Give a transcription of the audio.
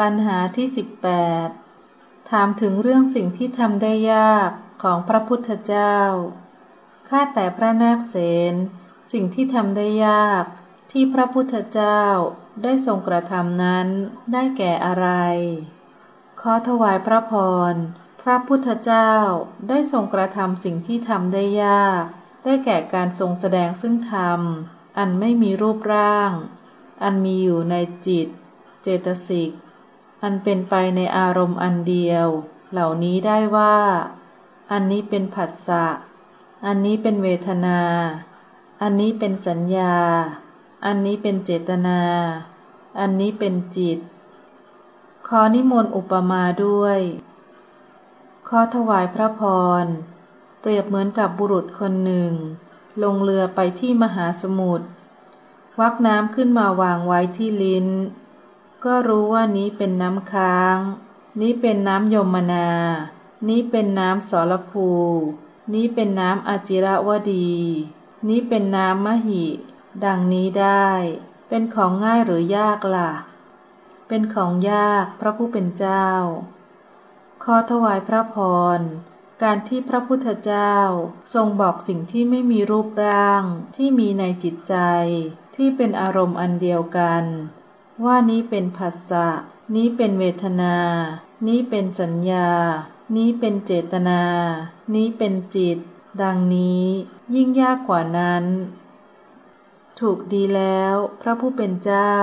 ปัญหาที่ 18 ถามถึงเรื่องสิ่งที่ทำได้ยากของพระพุทธเจ้า ข้าแต่พระนาคเสนสิ่งที่ทำได้ยากที่พระพุทธเจ้าได้ทรงกระทำนั้นได้แก่อะไร ขอถวายพระพร พระพุทธเจ้าได้ทรงกระทำสิ่งที่ทำได้ยาก ได้แก่การทรงแสดงซึ่งธรรม อันไม่มีรูปร่าง อันมีอยู่ในจิต เจตสิก อันเป็นไปในอารมณ์อันเดียว เหล่านี้ได้ว่า อันนี้เป็นผัสสะ อันนี้เป็นเวทนา อันนี้เป็นสัญญา อันนี้เป็นเจตนา อันนี้เป็นจิต ขอนิมนต์อุปมาด้วย ขอถวายพระพร เปรียบเหมือนกับบุรุษคนหนึ่ง ลงเรือไปที่มหาสมุทรวักน้ำขึ้นมาวางไว้ที่ลิ้น ก็รู้ว่านี้เป็นน้ำค้าง นี้เป็นน้ำยมนา นี้เป็นน้ำสรภู นี้เป็นน้ำอาจิระวดี นี้เป็นน้ำมหิ ดังนี้ได้ เป็นของง่ายหรือยากล่ะ เป็นของยากพระผู้เป็นเจ้า ขอถวายพระพรการที่พระพุทธเจ้าทรงบอกสิ่งที่ไม่มีรูปร่างที่มีในจิตใจ ที่เป็นอารมณ์อันเดียวกัน ว่านี้เป็นผัสสะ นี้เป็นเวทนา นี้เป็นสัญญา นี้เป็นเจตนา นี้เป็นจิต ดังนี้ยิ่งยากกว่านั้น ถูกดีแล้ว พระผู้เป็นเจ้า